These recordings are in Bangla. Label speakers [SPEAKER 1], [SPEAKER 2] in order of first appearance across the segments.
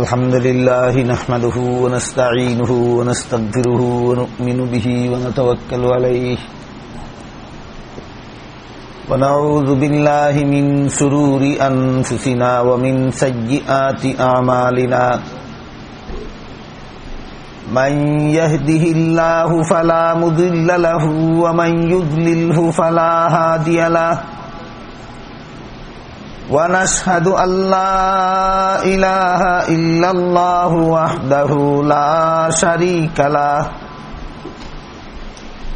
[SPEAKER 1] الحمد لله نحمده ونستعينه ونستغفره ونؤمن به ونتوكل عليه ونعوذ بالله من من أنفسنا ومن أعمالنا يهده الله فلا له ومن مل فلا هادي له ونشهد أن لا إله إلا الله وحده لا شريك له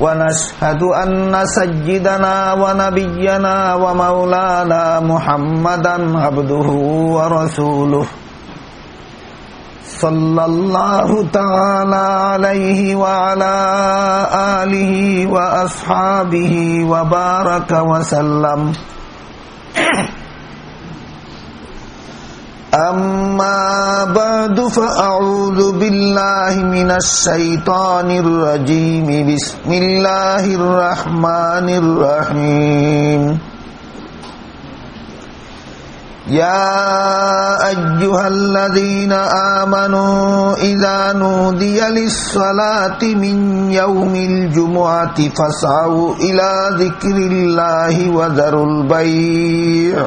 [SPEAKER 1] ونشهد أن سيدنا ونبينا ومولانا محمدا عبده ورسوله صلى الله تعالى عليه وعلى آله وأصحابه وبارك وسلم أما بعد فأعوذ بالله من الشيطان الرجيم بسم الله الرحمن الرحيم يا أيها الذين آمنوا إذا نودي للصلاة من يوم الجمعة فاسعوا إلى ذكر الله وذروا البيع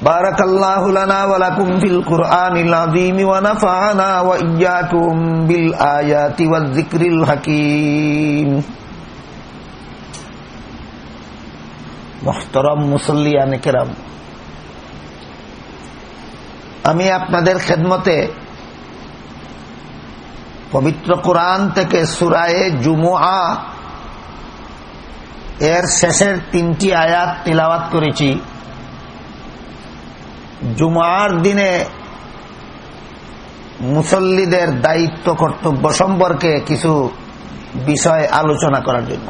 [SPEAKER 1] بارك الله لنا ولكم في القرآن العظيم ونفعنا وإياكم بالآيات والذكر الحكيم محترم মুসল্লিয়ান কেরাম আমি আপনাদের খেদমতে পবিত্র কোরআন থেকে সুরায়ে জুমুআ এর শেষের তিনটি আয়াত তিলাওয়াত করেছি জুমার দিনে মুসল্লিদের দায়িত্ব কর্তব্য সম্পর্কে কিছু বিষয় আলোচনা করার জন্য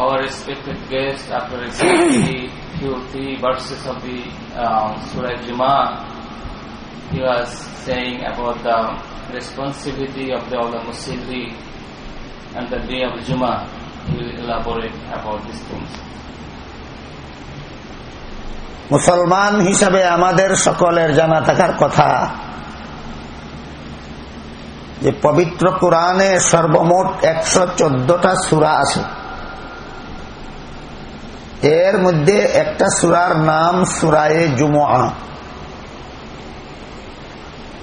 [SPEAKER 2] Our respected guest, after reciting few three verses of the uh, Surah Jumaah, he was saying about the responsibility of the Allah Musilli and the day of Juma he will elaborate about these things.
[SPEAKER 1] মুসলমান হিসাবে আমাদের সকলের জানা থাকার কথা যে পবিত্র কোরআনে সর্বমোট একশো চোদ্দটা সুরা আছে এর মধ্যে একটা সুরার নাম সুরায়ে জুমুয়া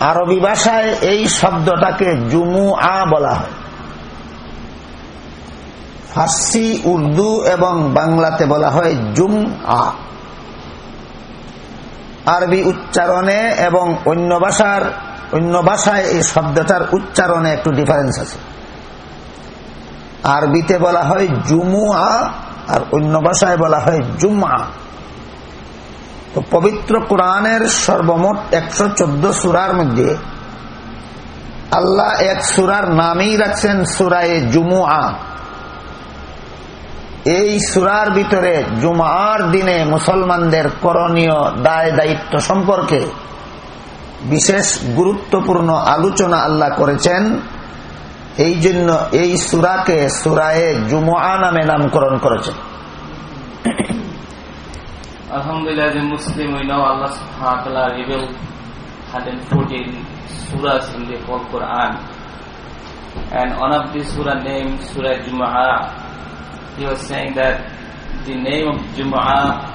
[SPEAKER 1] আরবি ভাষায় এই শব্দটাকে জুমু আ বলা হয় ফার্সি উর্দু এবং বাংলাতে বলা হয় জুম আ আরবি উচ্চারণে এবং অন্য ভাষার অন্য ভাষায় এই শব্দটার উচ্চারণে একটু ডিফারেন্স আছে আরবিতে বলা হয় জুমুআ আর অন্য ভাষায় বলা হয় জুমআ তো পবিত্র কোরআনের সর্বমোট একশো চোদ্দ সুরার মধ্যে আল্লাহ এক সুরার নামই রাখছেন সুরায় জুমুআ এই সুরার ভিতরে জুমার দিনে মুসলমানদের করণীয় দায় দায়িত্ব সম্পর্কে বিশেষ গুরুত্বপূর্ণ আলোচনা আল্লাহ করেছেন এই জন্য এই সুরাকে সুরায়ে জুমুয়া নামে নামকরণ করেছেন
[SPEAKER 2] Alhamdulillah, as a Muslim, we know Allah subhanahu wa ta'ala revealed 114 surahs in the whole Quran. And one of these surahs named Surah Jumu'ah, he was saying that the name of Jumu'ah,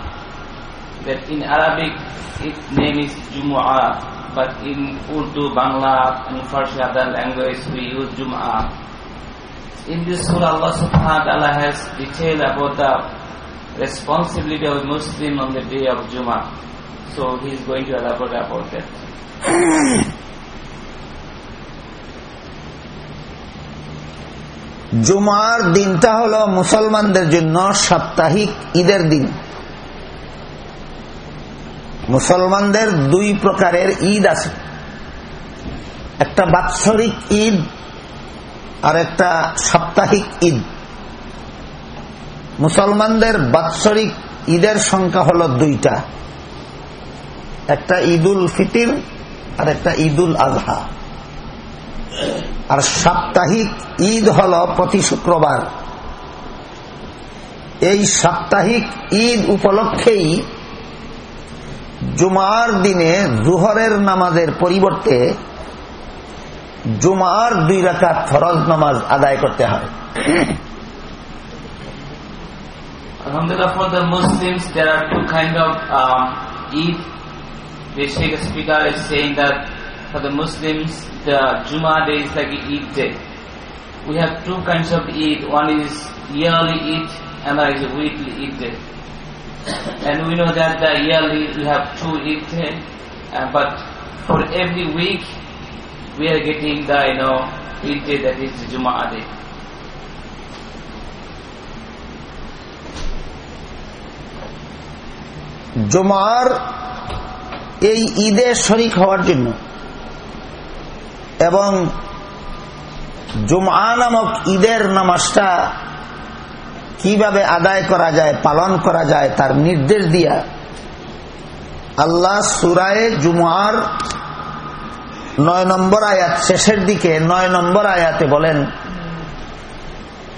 [SPEAKER 2] that in Arabic its name is Jumu'ah, but in Urdu, Bangla, and first other language we use Jum'ah. In this surah, Allah subhanahu wa ta'ala has detailed about the responsibility of a Muslim on the day of Jummah. So he is going to elaborate about that.
[SPEAKER 1] জুমার দিনটা হল মুসলমানদের জন্য সাপ্তাহিক ঈদের দিন মুসলমানদের দুই প্রকারের ঈদ আছে একটা বাৎসরিক ঈদ আর একটা সাপ্তাহিক ঈদ মুসলমানদের বাৎসরিক ঈদের সংখ্যা হল দুইটা একটা ঈদুল ফিতির আর একটা ঈদুল আজহা আর সাপ্তাহিক ঈদ হল প্রতি শুক্রবার এই সাপ্তাহিক ঈদ উপলক্ষেই জুমার দিনে জুহরের নামাজের পরিবর্তে জুমার দুই রাখা ফরজ নামাজ আদায় করতে হয়
[SPEAKER 2] Alhamdulillah for the Muslims there are two kind of um, Eid The Sheikh Speaker is saying that for the Muslims the Juma day is like Eid day. We have two kinds of Eid. One is yearly Eid and one is weekly Eid day. And we know that the yearly we have two Eid day uh, but for every week we are getting the you know Eid day that is Juma day.
[SPEAKER 1] জমার এই ঈদে শরিক হওয়ার জন্য এবং জুমআ নামক ঈদের নামাজটা কিভাবে আদায় করা যায় পালন করা যায় তার নির্দেশ দিয়া আল্লাহ সুরায় জুমার নয় নম্বর আয়াত শেষের দিকে নয় নম্বর আয়াতে বলেন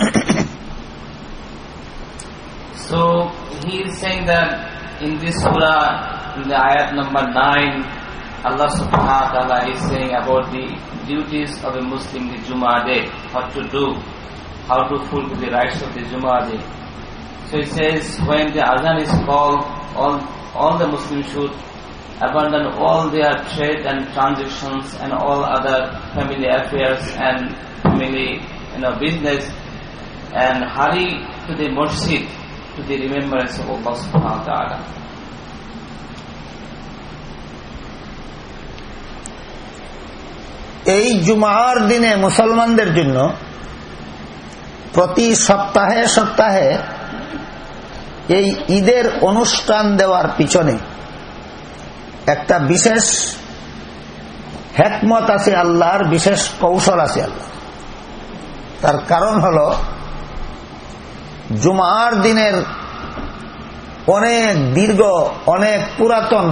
[SPEAKER 2] so he is saying that in this surah, in the ayat number 9, Allah subhanahu wa ta'ala is saying about the duties of a Muslim the Jummah day, what to do, how to fulfill the rights of the Jummah day. So he says, when the Azan is called, all, all the Muslims should abandon all their trade and transactions and all other family affairs and family you know, business and hurry to the masjid to the remembrance of Allah subhanahu wa ta'ala.
[SPEAKER 1] এই জুমার দিনে মুসলমানদের জন্য প্রতি সপ্তাহে সপ্তাহে এই ঈদের অনুষ্ঠান দেওয়ার পিছনে একটা বিশেষ হেকমত আছে আল্লাহর বিশেষ কৌশল আছে আল্লাহ তার কারণ হলো জুমার দিনের অনেক দীর্ঘ অনেক পুরাতন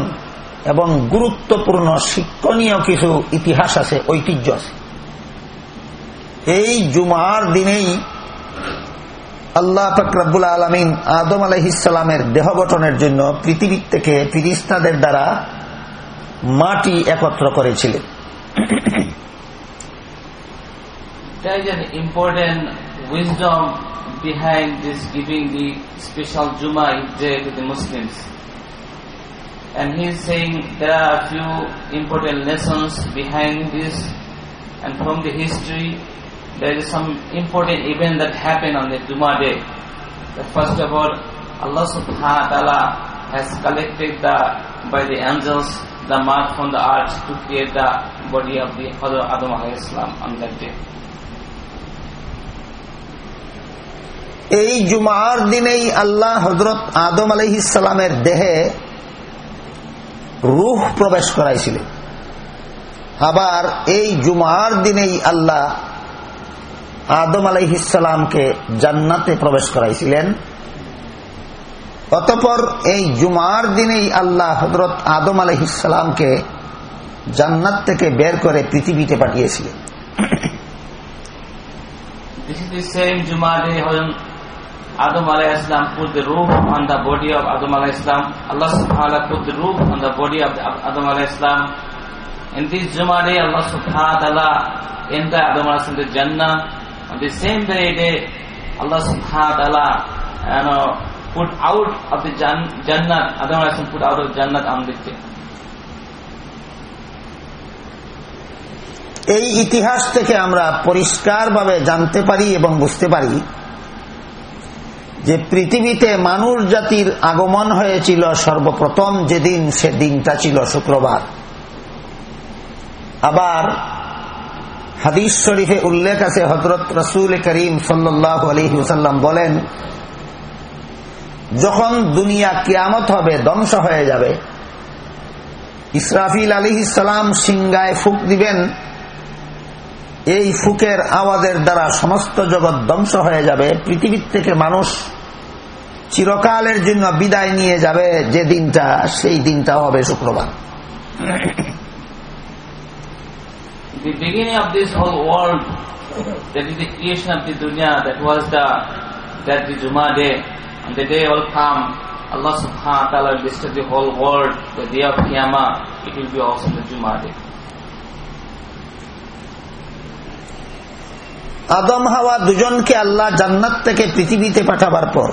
[SPEAKER 1] এবং গুরুত্বপূর্ণ শিক্ষণীয় কিছু ইতিহাস আছে ঐতিহ্য আছে এই জুমার দিনেই আল্লাহ ফকরাবুল আলমিন আদম আলহিসের দেহ গঠনের জন্য পৃথিবীর থেকে ফিরিস্তাদের দ্বারা মাটি একত্র করেছিলেন
[SPEAKER 2] important is behind this giving the special Juma day to the Muslims. And he is saying there are a few important lessons behind this and from the history there is some important event that happened on the Juma day. But first of all, Allah subhanahu wa ta'ala has collected the, by the angels the mark from the earth to create the body of the Hazrat Adam alayhi on that day.
[SPEAKER 1] এই জুমার দিনেই আল্লাহ হজরত আদম আলহিসের দেহে রুহ প্রবেশ করাইছিলেন আবার এই জুমার দিনেই আল্লাহ আদম আলাইহিসালামকে জান্নাতে প্রবেশ করাইছিলেন অতপর এই জুমার দিনেই আল্লাহ হজরত আদম আলাইহিসালামকে জান্নাত থেকে বের করে পৃথিবীতে পাঠিয়েছিলেন
[SPEAKER 2] আদম আলাহ ইসলাম put the roof on the body of Adam আলাহ ইসলাম আল্লাহ সুফা put the roof on the body of Adam আলাহ ইসলাম ইন দিস জুমা ডে আল্লাহ সুফা আলা ইন দ্য আদম আলাহ ইসলাম the on the same day day Allah সুফা আলা পুট আউট অফ দি জান্নাত আদম আলাহ ইসলাম পুট আউট অফ জান্নাত আমাদের
[SPEAKER 1] এই ইতিহাস থেকে আমরা পরিষ্কারভাবে জানতে পারি এবং বুঝতে পারি যে পৃথিবীতে মানুষ জাতির আগমন হয়েছিল সর্বপ্রথম যেদিন সে দিনটা ছিল শুক্রবার আবার হাদিস শরীফে উল্লেখ আছে হজরত রসুল করিম সাল্লাহ আলী হুসাল্লাম বলেন যখন দুনিয়া কিয়ামত হবে ধ্বংস হয়ে যাবে ইসরাফিল আলী ইসলাম সিংগায় ফুক দিবেন এই ফুকের আওয়াজের দ্বারা সমস্ত জগৎ ধ্বংস হয়ে যাবে পৃথিবীর থেকে মানুষ চিরকালের জন্য বিদায় নিয়ে যাবে যে দিনটা সেই দিনটা হবে শুক্রবার
[SPEAKER 2] The beginning of this whole world, that is the creation of the dunya, that was the that the Juma day. On the day will come, Allah subhanahu wa ta'ala will destroy the whole world, the day of Qiyamah, it will be also the Juma day.
[SPEAKER 1] আদম হাওয়া দুজনকে আল্লাহ জান্নাত থেকে পৃথিবীতে পাঠাবার পর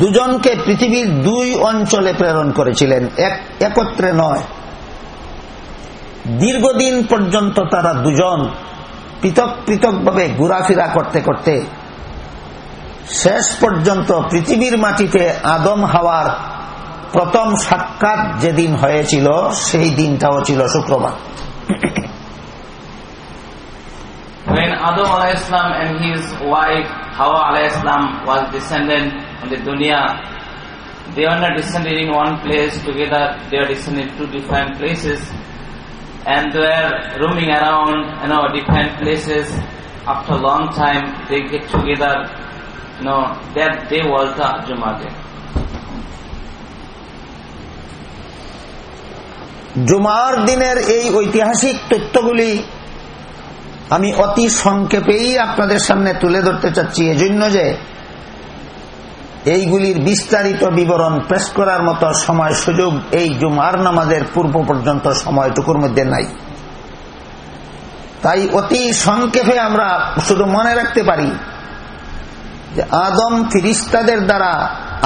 [SPEAKER 1] দুজনকে পৃথিবীর দুই অঞ্চলে প্রেরণ করেছিলেন একত্রে নয় দীর্ঘদিন পর্যন্ত তারা দুজন পৃথক পৃথকভাবে ঘোরাফেরা করতে করতে শেষ পর্যন্ত পৃথিবীর মাটিতে আদম হাওয়ার প্রথম সাক্ষাৎ যেদিন হয়েছিল সেই দিনটাও ছিল শুক্রবার
[SPEAKER 2] When Adam alayhi and his wife Hawa alayhi was descendant on the dunya, they are not descended in one place together, they are descended in two different places and they are roaming around, you know, different places. After a long time, they get together, you know, that day was the Jummah day.
[SPEAKER 1] জুমার দিনের এই ঐতিহাসিক তথ্যগুলি আমি অতি সংক্ষেপেই আপনাদের সামনে তুলে ধরতে চাচ্ছি এজন্য যে এইগুলির বিস্তারিত বিবরণ পেশ করার মতো সময় সুযোগ এই জুমার নামাজের পূর্ব পর্যন্ত সময়টুকুর মধ্যে নাই তাই অতি সংক্ষেপে আমরা শুধু মনে রাখতে পারি যে আদম ফিরিস্তাদের দ্বারা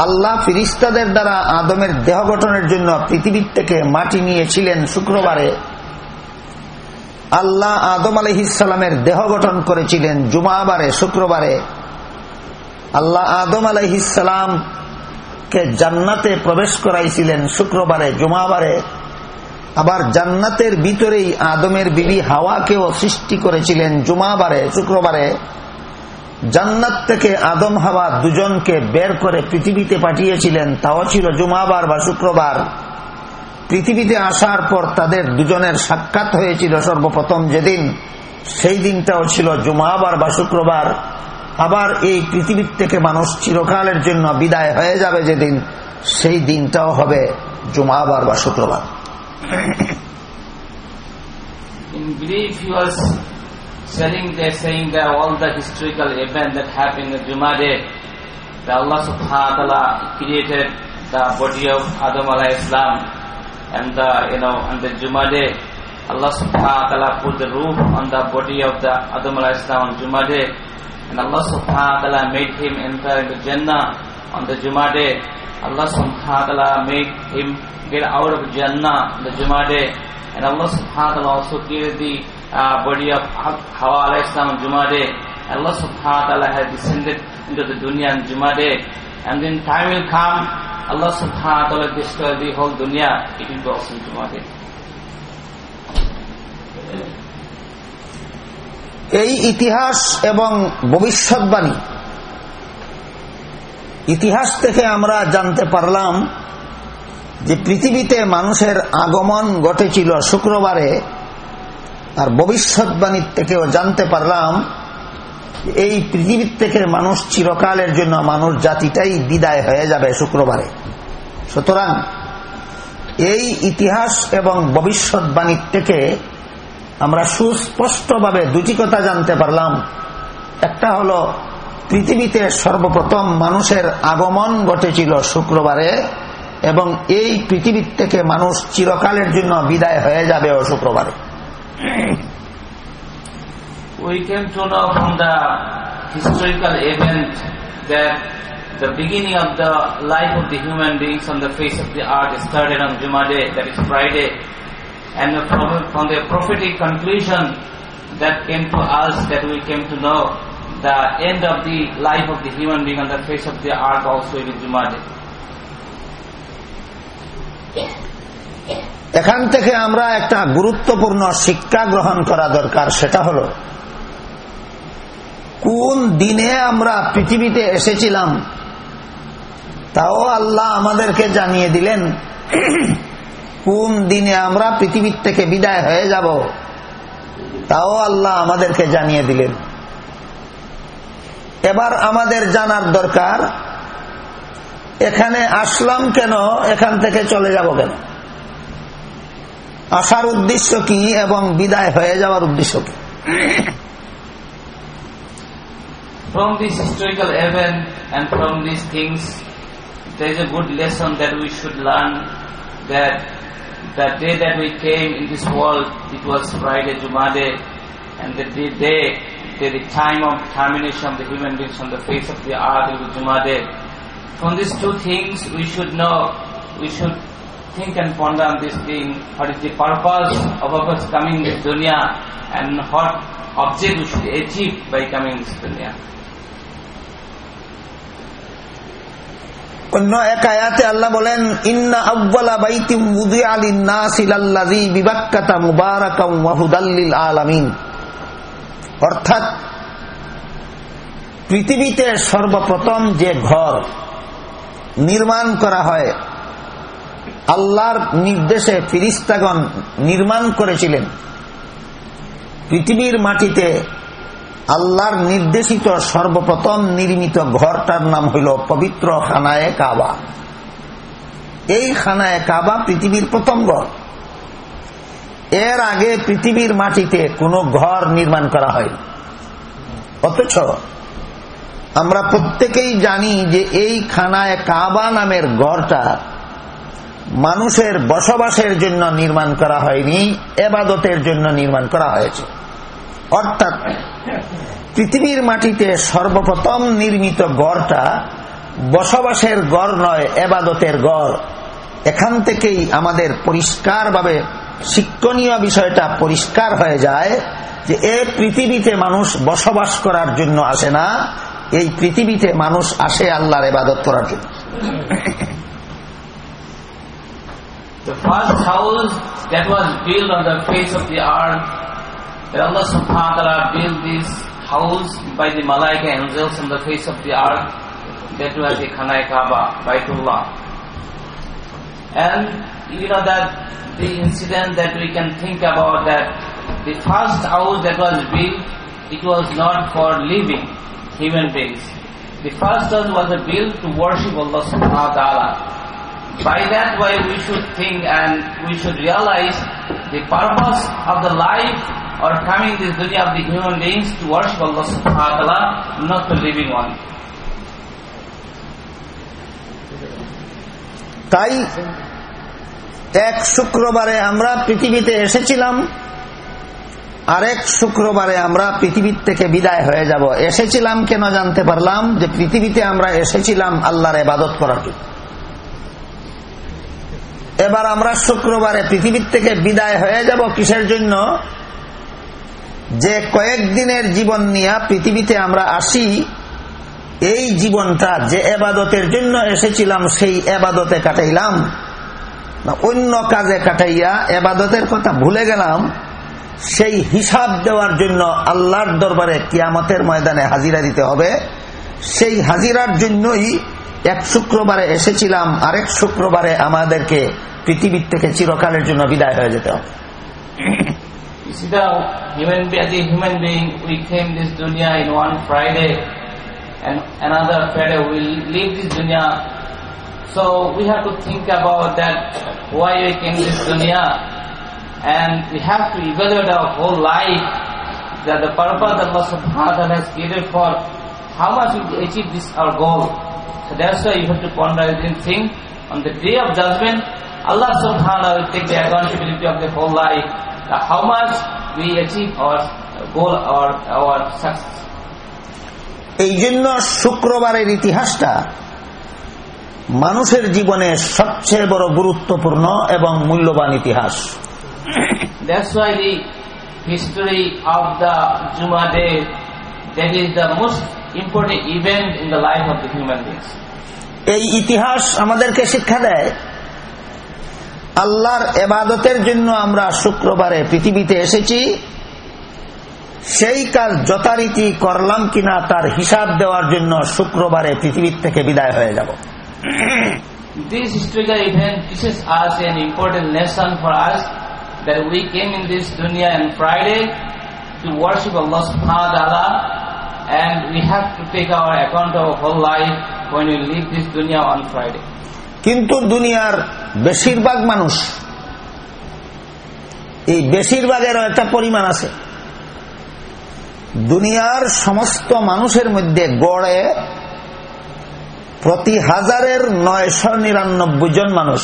[SPEAKER 1] আল্লাহ ফিরিস্তাদের দ্বারা আদমের দেহ গঠনের জন্য পৃথিবীর থেকে মাটি নিয়েছিলেন শুক্রবারে আল্লাহ আদম আলহিসের দেহ গঠন করেছিলেন জুমাবারে শুক্রবারে আল্লাহ আদম আলাইহিসালাম কে জান্নাতে প্রবেশ করাইছিলেন শুক্রবারে জুমাবারে আবার জান্নাতের ভিতরেই আদমের বিবি হাওয়াকেও সৃষ্টি করেছিলেন জুমাবারে শুক্রবারে জান্নাত থেকে আদম হাওয়া দুজনকে বের করে পৃথিবীতে পাঠিয়েছিলেন তাও ছিল জুমাবার বা শুক্রবার পৃথিবীতে আসার পর তাদের দুজনের সাক্ষাৎ হয়েছিল সর্বপ্রথম যেদিন সেই দিনটাও ছিল জুমাবার বা শুক্রবার আবার এই পৃথিবীর থেকে মানুষ চিরকালের জন্য বিদায় হয়ে যাবে যেদিন সেই দিনটাও হবে জুমাবার বা শুক্রবার
[SPEAKER 2] In brief, he was telling saying that all the historical events that happened in the day, that Allah subhanahu wa ta'ala created the body of Adam alayhi Islam and the, you know, on the Jummah day, Allah subhanahu wa ta'ala put the roof on the body of the Adam alayhi Islam on Jummah day, And Allah subhanahu wa ta'ala made him enter into Jannah on the Jummah day. Allah subhanahu wa ta'ala made him get out of Jannah on the Jummah day. And Allah subhanahu wa ta'ala also gave the uh, body of Hawa alayhi salam on Jummah day. Allah subhanahu wa ta'ala has descended into the dunya on Jummah day. And then time will come, Allah subhanahu wa ta'ala destroy the whole dunya. It will go also on Jummah day. Thank you.
[SPEAKER 1] এই ইতিহাস এবং ভবিষ্যৎবাণী ইতিহাস থেকে আমরা জানতে পারলাম যে পৃথিবীতে মানুষের আগমন ঘটেছিল শুক্রবারে আর ভবিষ্যৎবাণীর থেকেও জানতে পারলাম এই পৃথিবীর থেকে মানুষ চিরকালের জন্য মানুষ জাতিটাই বিদায় হয়ে যাবে শুক্রবারে সুতরাং এই ইতিহাস এবং ভবিষ্যৎবাণীর থেকে আমরা সুস্পষ্টভাবে দুটি কথা জানতে পারলাম একটা হলো পৃথিবীতে সর্বপ্রথম মানুষের আগমন ঘটেছিল শুক্রবারে এবং এই পৃথিবীর থেকে মানুষ চিরকালের জন্য বিদায় হয়ে যাবে ও শুক্রবারে
[SPEAKER 2] The beginning of the life of the human beings on the face of the earth started on Jumadeh, that is Friday, and from, from the prophetic conclusion that came to us that we came to know the end of the life of the human being on the face of the earth also in Jumadi.
[SPEAKER 1] এখান থেকে আমরা একটা গুরুত্বপূর্ণ শিক্ষা গ্রহণ করা দরকার সেটা হল কোন দিনে আমরা পৃথিবীতে এসেছিলাম তাও আল্লাহ আমাদেরকে জানিয়ে দিলেন কোন দিনে আমরা পৃথিবীর থেকে বিদায় হয়ে যাব তাও আল্লাহ আমাদেরকে জানিয়ে দিলেন এবার আমাদের জানার দরকার এখানে আসলাম কেন এখান থেকে চলে যাব কেন আসার উদ্দেশ্য কি এবং বিদায় হয়ে যাওয়ার উদ্দেশ্য কি
[SPEAKER 2] from this historical event and from this things there is a good lesson that we should learn that the day that we came in this world, it was Friday, Juma and the day, the, the time of termination of the human beings on the face of the earth will be From these two things, we should know, we should think and ponder on this thing, what is the purpose of us coming this dunya, and what object we should achieve by coming this dunya.
[SPEAKER 1] অন্য এক আয়াতে আল্লাহ বলেন ইন্না অর্থাৎ পৃথিবীতে সর্বপ্রথম যে ঘর নির্মাণ করা হয় আল্লাহর নির্দেশে ফিরিস্তাগণ নির্মাণ করেছিলেন পৃথিবীর মাটিতে আল্লাহর নির্দেশিত সর্বপ্রথম নির্মিত ঘরটার নাম হইল পবিত্র খানায় কাবা এই খানায় কাবা পৃথিবীর প্রথম ঘর এর আগে পৃথিবীর মাটিতে কোনো ঘর নির্মাণ করা হয় অথচ আমরা প্রত্যেকেই জানি যে এই খানায় কাবা নামের ঘরটা মানুষের বসবাসের জন্য নির্মাণ করা হয়নি এবাদতের জন্য নির্মাণ করা হয়েছে অর্থাৎ পৃথিবীর মাটিতে সর্বপ্রথম নির্মিত গড়টা বসবাসের গড় নয় এবাদতের গড় এখান থেকেই আমাদের পরিষ্কারভাবে শিক্ষণীয় বিষয়টা পরিষ্কার হয়ে যায় যে এ পৃথিবীতে মানুষ বসবাস করার জন্য আসে না এই পৃথিবীতে মানুষ আসে আল্লাহর এবাদত করার জন্য
[SPEAKER 2] The first house that was built on the face of the earth Allah subhanahu wa ta'ala built this house by the Malaika angels on the face of the earth. That was the Khana Kaaba, Baitullah. And you know that the incident that we can think about that the first house that was built, it was not for living human beings. The first one was built to worship Allah subhanahu wa ta'ala by that way we should think and we should realize the purpose of the life or coming to this dunya of the human beings to worship Allah subhanahu wa ta'ala, not the living one.
[SPEAKER 1] তাই এক শুক্রবারে আমরা পৃথিবীতে এসেছিলাম আরেক শুক্রবারে আমরা পৃথিবীর থেকে বিদায় হয়ে যাব এসেছিলাম কেন জানতে পারলাম যে পৃথিবীতে আমরা এসেছিলাম আল্লাহর এবাদত করার জন্য এবার আমরা শুক্রবারে পৃথিবীর থেকে বিদায় হয়ে যাব কিসের জন্য যে কয়েকদিনের জীবন নিয়ে পৃথিবীতে আমরা আসি এই জীবনটা যে এবাদতের জন্য এসেছিলাম সেই এবাদতে কাটাইলাম অন্য কাজে কাটাইয়া এবাদতের কথা ভুলে গেলাম সেই হিসাব দেওয়ার জন্য আল্লাহর দরবারে কিয়ামতের ময়দানে হাজিরা দিতে হবে সেই হাজিরার জন্যই এক শুক্রবারে এসেছিলাম আরেক শুক্রবারে আমাদেরকে পৃথিবীর থেকে চিরকালের জন্য বিদায় হয়ে যেতে হবে
[SPEAKER 2] You see, the human as a human being, we came this dunya in one Friday, and another Friday we leave this dunya. So we have to think about that why we came this dunya, and we have to evaluate our whole life that the purpose that Allah Subhanahu has created for how much we achieve this our goal. So that's why you have to ponder think. On the day of judgment, Allah subhanahu wa Taala will take the accountability of the whole life. uh, how much we achieve our goal or our success.
[SPEAKER 1] এই জন্য শুক্রবারের ইতিহাসটা মানুষের জীবনে সবচেয়ে বড় গুরুত্বপূর্ণ এবং মূল্যবান ইতিহাস এই ইতিহাস আমাদেরকে শিক্ষা দেয় আল্লাহর এবাদতের জন্য আমরা শুক্রবারে পৃথিবীতে এসেছি সেই কাজ যথারীতি করলাম কিনা তার হিসাব দেওয়ার জন্য শুক্রবারে পৃথিবীর থেকে বিদায় হয়ে যাব
[SPEAKER 2] This historical event teaches us an important lesson for us that we came in this dunya on Friday to worship Allah subhanahu wa ta'ala and we have to take our account of our whole life when we leave this dunya on Friday.
[SPEAKER 1] কিন্তু দুনিয়ার বেশিরভাগ মানুষ এই বেশিরভাগেরও একটা পরিমাণ আছে দুনিয়ার সমস্ত মানুষের মধ্যে গড়ে প্রতি হাজারের নয়শো নিরানব্বই জন মানুষ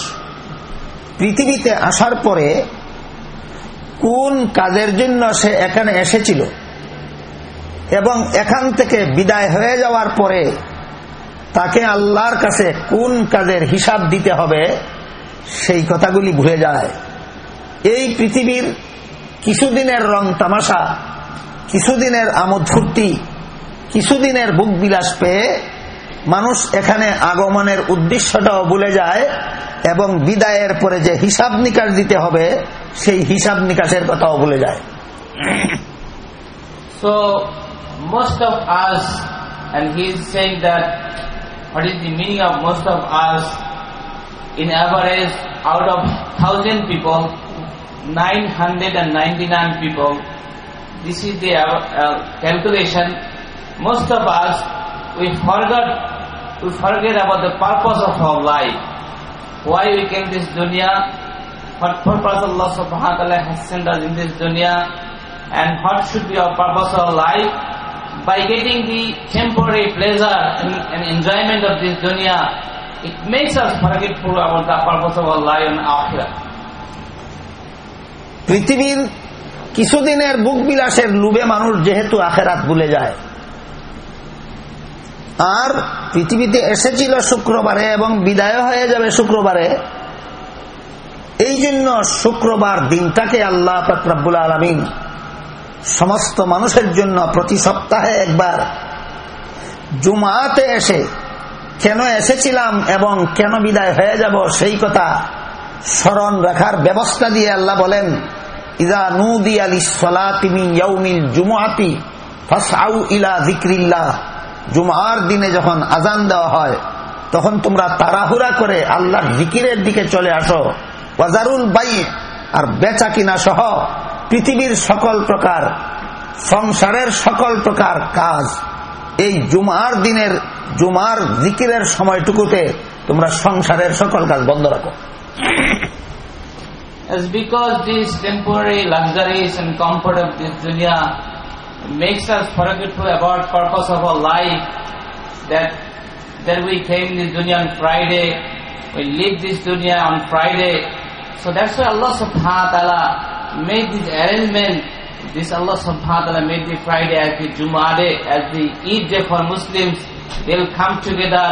[SPEAKER 1] পৃথিবীতে আসার পরে কোন কাজের জন্য সে এখানে এসেছিল এবং এখান থেকে বিদায় হয়ে যাওয়ার পরে তাকে আল্লাহর কাছে কোন কাজের হিসাব দিতে হবে সেই কথাগুলি ভুলে যায় এই পৃথিবীর কিছুদিনের রং তামাশা কিছুদিনের আমোদ ফুর্তি কিছুদিনের বুক বিলাস পেয়ে মানুষ এখানে আগমনের উদ্দেশ্যটাও ভুলে যায় এবং বিদায়ের পরে যে হিসাব নিকাশ দিতে হবে সেই হিসাব নিকাশের কথাও ভুলে যায়
[SPEAKER 2] so most of us and he is What is the meaning of most of us? In average, out of 1000 people, 999 people. This is the uh, calculation. Most of us, we forgot, we forget about the purpose of our life. Why we came this dunya? What purpose Allah subhanahu wa ta'ala has sent us in this dunya? And what should be our purpose of our life? by getting the temporary pleasure and, and enjoyment of this dunya, it makes us forgetful about the purpose of Allah and Akhirah.
[SPEAKER 1] পৃথিবীর কিছুদিনের বুক বিলাসের লুবে মানুষ যেহেতু আখেরাত ভুলে যায় আর পৃথিবীতে এসেছিল শুক্রবারে এবং বিদায় হয়ে যাবে শুক্রবারে এই জন্য শুক্রবার দিনটাকে আল্লাহ ফকরাবুল আলমিন সমস্ত মানুষের জন্য প্রতি সপ্তাহে একবার জুমাতে এসে কেন এসেছিলাম এবং কেন বিদায় হয়ে যাব সেই কথা স্মরণ রাখার ব্যবস্থা দিয়ে আল্লাহ বলেন ইদা নুদি আলী সলাতিমিল জুমাতি ফসাউ ইলা জিক্রিল্লাহ জুমার দিনে যখন আজান দেওয়া হয় তখন তোমরা তাড়াহুড়া করে আল্লাহর জিকিরের দিকে চলে আসো ওয়াজারুল বাই আর বেচা কিনা সহ পৃথিবীর সকল প্রকার সংসারের সকল প্রকার কাজ এই জুমার দিনের জুমার জিকিরের সময়টুকুতে তোমরা সংসারের সকল কাজ বন্ধ রাখো
[SPEAKER 2] As because these temporary luxuries and comfort of this dunya makes us forgetful about purpose of our life, that that we came this dunya on Friday, we leave this dunya on Friday. So that's why Allah subhanahu wa ta'ala made this arrangement, this Allah subhanahu wa ta'ala made the Friday as the Jum'ah day, as the Eid day for Muslims, they will come together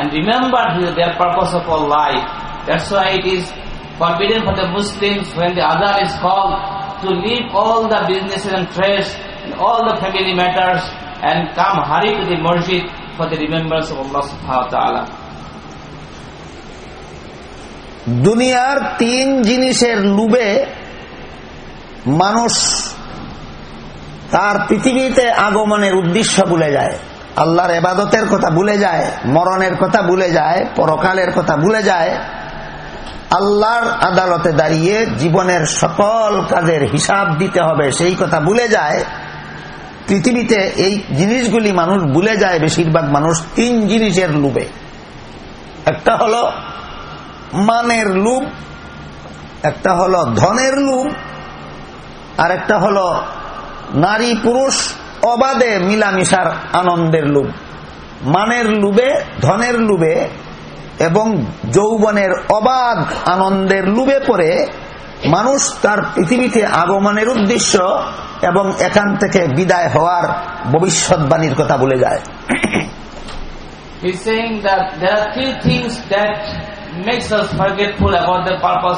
[SPEAKER 2] and remember their purpose of all life. That's why it is forbidden for the Muslims when the Adhan is called to leave all the businesses and trades and all the family matters and come hurry to the masjid for the remembrance of Allah subhanahu wa ta'ala.
[SPEAKER 1] দুনিয়ার তিন জিনিসের লুবে মানুষ তার পৃথিবীতে আগমনের উদ্দেশ্য ভুলে যায় আল্লাহর এবাদতের কথা ভুলে যায় মরণের কথা ভুলে যায় পরকালের কথা ভুলে যায় আল্লাহর আদালতে দাঁড়িয়ে জীবনের সকল কাজের হিসাব দিতে হবে সেই কথা ভুলে যায় পৃথিবীতে এই জিনিসগুলি মানুষ ভুলে যায় বেশিরভাগ মানুষ তিন জিনিসের লুবে একটা হলো মানের লুপ একটা হলো ধনের লুপ আর একটা হলো নারী পুরুষ অবাধে মিলামিশার আনন্দের লোভ মানের লুবে ধনের লুবে এবং যৌবনের অবাধ আনন্দের লুবে পড়ে মানুষ তার পৃথিবীতে আগমনের উদ্দেশ্য এবং এখান থেকে বিদায় হওয়ার ভবিষ্যৎবাণীর কথা বলে যায়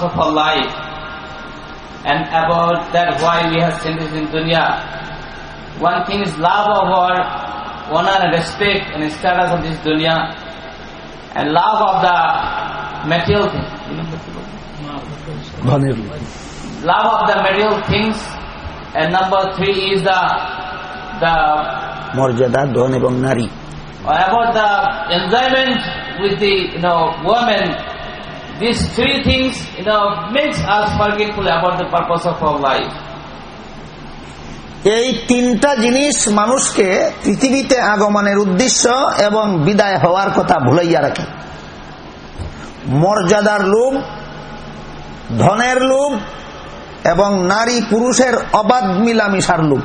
[SPEAKER 2] He's and about that why we have sent us in dunya. One thing is love of our honor and respect and status of this dunya and love of the material things. Love of the material things and number three is the the
[SPEAKER 1] মর্যাদা ধন এবং
[SPEAKER 2] about the enjoyment with the you know woman These three things, you know, makes us forgetful about the purpose of our life.
[SPEAKER 1] এই তিনটা জিনিস মানুষকে পৃথিবীতে আগমনের উদ্দেশ্য এবং বিদায় হওয়ার কথা ভুলাইয়া রাখে মর্যাদার লোভ ধনের লোভ এবং নারী পুরুষের অবাধ মিলামিশার লোভ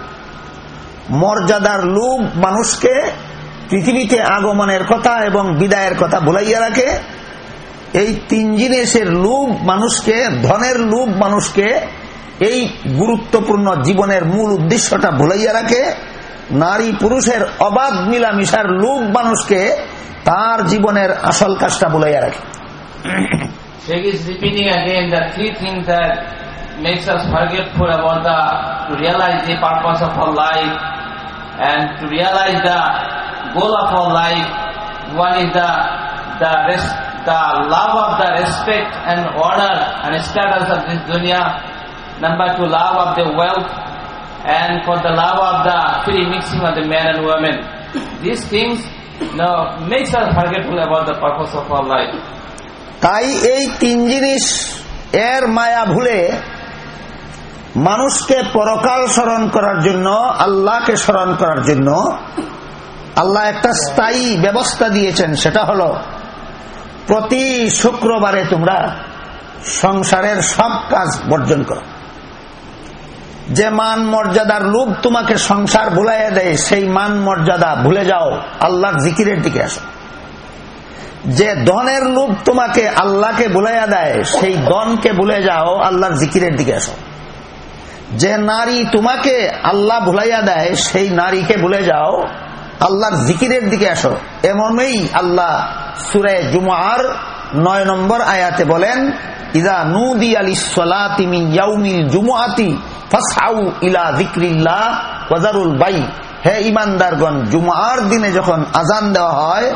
[SPEAKER 1] মর্যাদার লোভ মানুষকে পৃথিবীতে আগমনের কথা এবং বিদায়ের কথা ভুলাইয়া রাখে এই তিন জিনিসের লোভ মানুষকে ধনের লোভ মানুষকে এই গুরুত্বপূর্ণ জীবনের মূল উদ্দেশ্যটা ভুলাইয়া রাখে নারী পুরুষের অবাধ মিলামিশার লোভ মানুষকে তার জীবনের আসল কাজটা ভুলাইয়া রাখে
[SPEAKER 2] Sheikh is repeating again the three things that makes us forgetful about the to realize the purpose of our life and to realize the goal of our life. One is the the rest the love of the respect and honor and status of this dunya. Number two, love of the wealth and for the love of the free mixing of the men and women. These things now makes us forgetful about the purpose of our life.
[SPEAKER 1] তাই এই তিন জিনিস এর মায়া ভুলে মানুষকে পরকাল স্মরণ করার জন্য আল্লাহকে স্মরণ করার জন্য আল্লাহ একটা স্থায়ী ব্যবস্থা দিয়েছেন সেটা হলো প্রতি শুক্রবারে তোমরা সংসারের সব কাজ বর্জন করো যে মান মর্যাদার লোক তোমাকে সংসার ভুলাইয়া দেয় সেই মান মর্যাদা ভুলে যাও আল্লাহর জিকিরের দিকে আস যে ধনের লোক তোমাকে আল্লাহকে ভুলাইয়া দেয় সেই দনকে ভুলে যাও আল্লাহর জিকিরের দিকে আস যে নারী তোমাকে আল্লাহ ভুলাইয়া দেয় সেই নারীকে ভুলে যাও আল্লাহর জিকিরের দিকে আসো এমনই আল্লাহ সুরে জুমার নয় নম্বর আয়াতে বলেন ইদা নুদি আলি সলাতি মিন ইয়াউমিল জুমআতি ফাসআউ ইলা যিকরিল্লাহ ওয়াজারুল বাই হে ইমানদারগণ জুমার দিনে যখন আজান দেওয়া হয়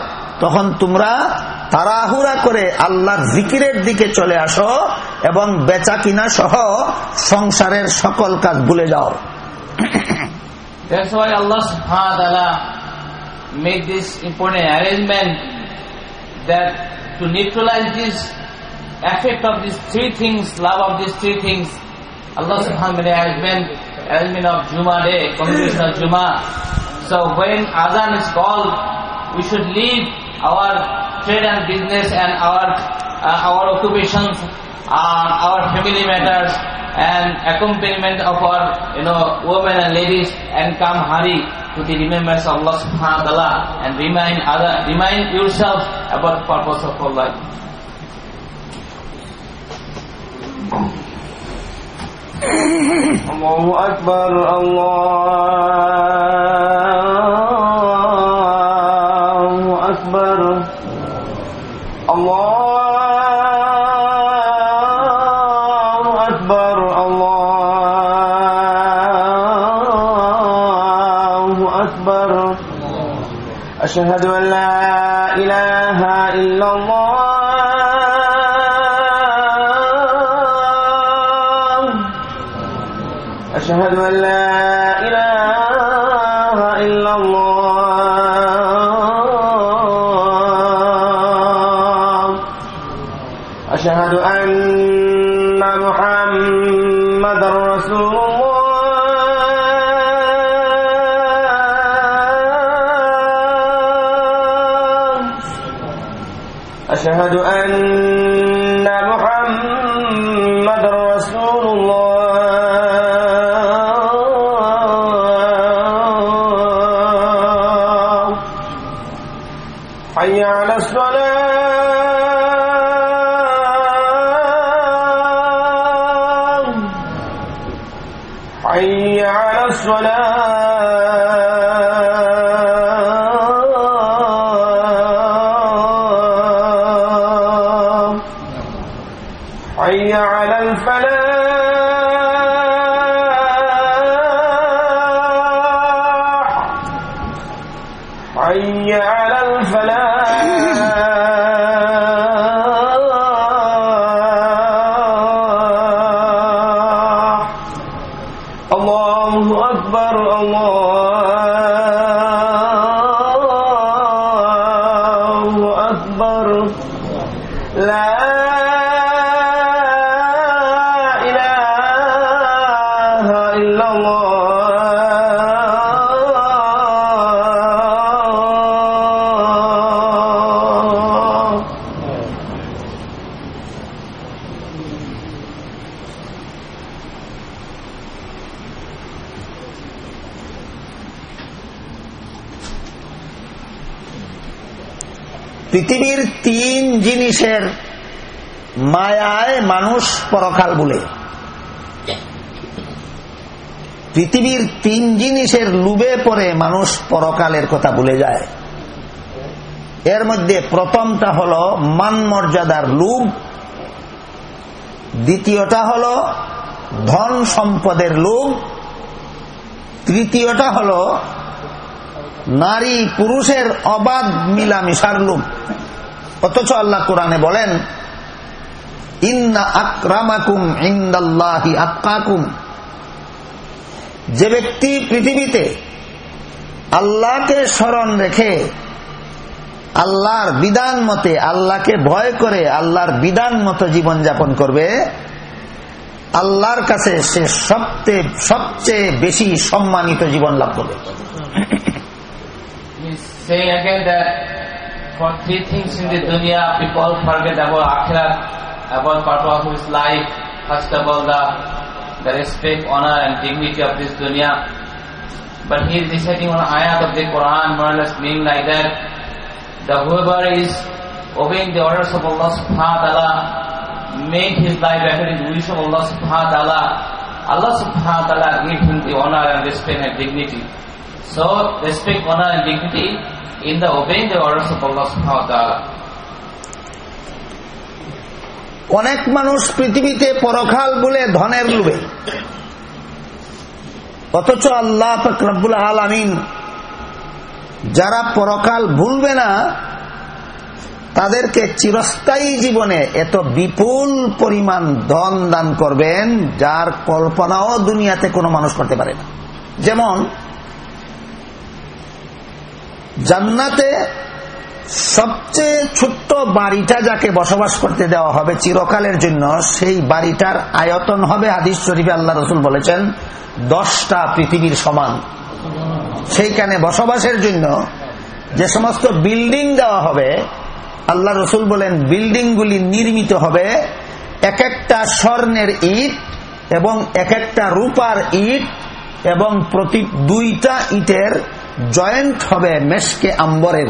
[SPEAKER 1] তখন তোমরা তাড়াহুড়া করে আল্লাহর জিকিরের দিকে চলে আসো এবং বেচা কিনা সহ সংসারের সকল কাজ ভুলে যাও
[SPEAKER 2] আল্লাহ made this important arrangement that to neutralize this effect of these three things, love of these three things, Allah subhanahu wa ta'ala has been arrangement of Juma day, communication of Juma. So when Azan is called, we should leave our trade and business and our uh, our occupations, uh, our family matters, and accompaniment of our you know women and ladies and come hurry to the remembrance of Allah subhanahu wa ta'ala and remind other remind yourself about the purpose of our life.
[SPEAKER 1] الله أكبر الله أشهد أن মায়ায় মানুষ পরকাল বলে পৃথিবীর তিন জিনিসের লুবে পরে মানুষ পরকালের কথা ভুলে যায় এর মধ্যে প্রথমটা হল মান মর্যাদার লুভ দ্বিতীয়টা হল ধন সম্পদের লোভ তৃতীয়টা হল নারী পুরুষের অবাধ মিলামিশার লোভ অথচ আল্লাহ কোরআনে বলেন যে ব্যক্তি পৃথিবীতে আল্লাহকে স্মরণ রেখে আল্লাহর বিধান মতে আল্লাহকে ভয় করে আল্লাহর বিধান মতো জীবনযাপন করবে আল্লাহর কাছে সে সবচেয়ে সবচেয়ে বেশি সম্মানিত জীবন লাভ করবে
[SPEAKER 2] For three things in the dunya, people forget about akhirat. about part of his life. First of all, the, the respect, honor and dignity of this dunya. But he is reciting one ayat of the Quran, more or less meaning like that. The whoever is obeying the orders of Allah subhanahu wa ta'ala, make his life better. to the wish of Allah subhanahu wa ta'ala. Allah subhanahu wa ta'ala give him the honor and respect and dignity. So, respect, honor and dignity in the obeying the orders of Allah subhanahu wa ta'ala.
[SPEAKER 1] অনেক মানুষ পৃথিবীতে পরখাল বলে ধনের লোভে অথচ আল্লাহ ফকরবুল আলমিন যারা পরকাল ভুলবে না তাদেরকে চিরস্থায়ী জীবনে এত বিপুল পরিমাণ ধন দান করবেন যার কল্পনাও দুনিয়াতে কোনো মানুষ করতে পারে না যেমন জান্নাতে সবচেয়ে ছোট্ট বাড়িটা যাকে বসবাস করতে দেওয়া হবে চিরকালের জন্য সেই বাড়িটার আয়তন হবে হাদিস শরীফে আল্লাহ রসুল বলেছেন দশটা পৃথিবীর সমান সেইখানে বসবাসের জন্য যে সমস্ত বিল্ডিং দেওয়া হবে আল্লাহ রসুল বলেন বিল্ডিংগুলি নির্মিত হবে এক একটা স্বর্ণের ইট এবং এক একটা রূপার ইট এবং প্রতি দুইটা ইটের জয়েন্ট হবে মেশকে আম্বরের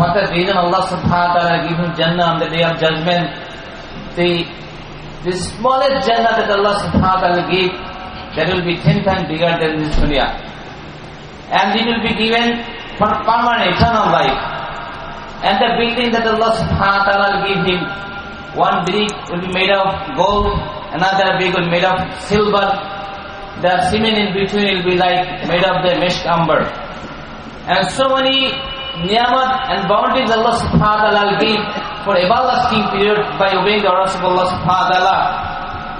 [SPEAKER 2] For reason, Allah subhanahu wa ta'ala him Jannah on the day of judgment. The, the smallest Jannah that Allah subhanahu wa ta'ala gave, that will be ten times bigger than this dunya. And it will be given for permanent eternal life. And the building that Allah subhanahu wa ta'ala will give him, one brick will be made of gold, another brick will be made of silver, the cement in between will be like made of the mesh amber. And so many নিয়ামত এন্ড বাউন্ডারিজ আল্লাহ সুফাদ আলাল গি for everlasting period by obeying the Allah সুফাদ আলা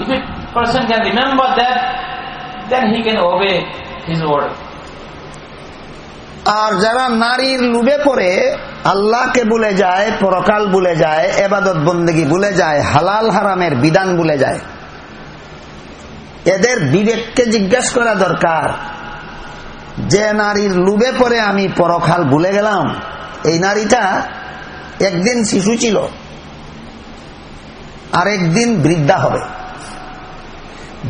[SPEAKER 2] if a person can remember that then he can obey his word আর
[SPEAKER 1] যারা নারীর লুবে পড়ে আল্লাহকে বলে যায় পরকাল বলে যায় এবাদত বন্দেগি বলে যায় হালাল হারামের বিধান বলে যায় এদের বিবেককে জিজ্ঞাসা করা দরকার যে নারীর লুবে পরে আমি পরখাল ভুলে গেলাম এই নারীটা একদিন শিশু ছিল আর একদিন বৃদ্ধা হবে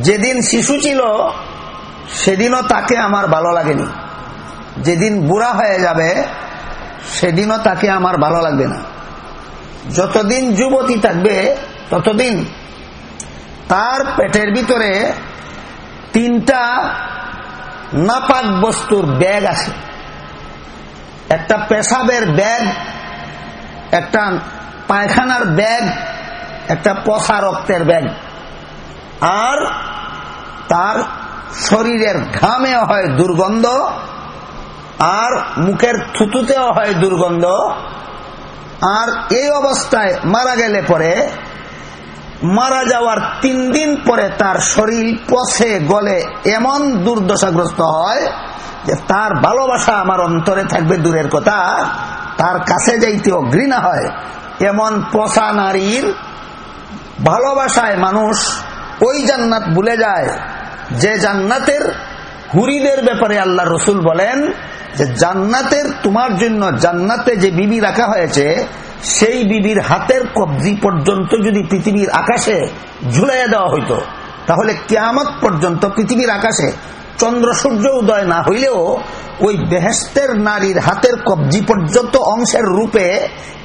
[SPEAKER 1] যেদিন শিশু ছিল সেদিনও তাকে আমার ভালো লাগেনি যেদিন বুড়া হয়ে যাবে সেদিনও তাকে আমার ভালো লাগবে না যতদিন যুবতী থাকবে ততদিন তার পেটের ভিতরে তিনটা নাপাক বস্তুর ব্যাগ আছে একটা পেশাবের ব্যাগ একটা পায়খানার ব্যাগ একটা পশা রক্তের ব্যাগ আর তার শরীরের ঘামে হয় দুর্গন্ধ আর মুখের থুতুতেও হয় দুর্গন্ধ আর এই অবস্থায় মারা গেলে পরে মারা যাওয়ার তিন দিন পরে তার শরীর পশে গলে এমন দুর্দশাগ্রস্ত হয় যে তার ভালোবাসা আমার অন্তরে থাকবে দূরের কথা তার কাছে যাইতেও ঘৃণা হয় এমন পচা নারীর ভালোবাসায় মানুষ ওই জান্নাত ভুলে যায় যে জান্নাতের হুরিদের ব্যাপারে আল্লাহ রসুল বলেন যে জান্নাতের তোমার জন্য জান্নাতে যে বিবি রাখা হয়েছে সেই বিবির হাতের কবজি পর্যন্ত যদি পৃথিবীর আকাশে ঝুলাইয়া দেওয়া হইতো তাহলে কেয়ামত পর্যন্ত পৃথিবীর আকাশে চন্দ্র সূর্য উদয় না হইলেও ওই বেহেস্তের নারীর হাতের কবজি পর্যন্ত অংশের রূপে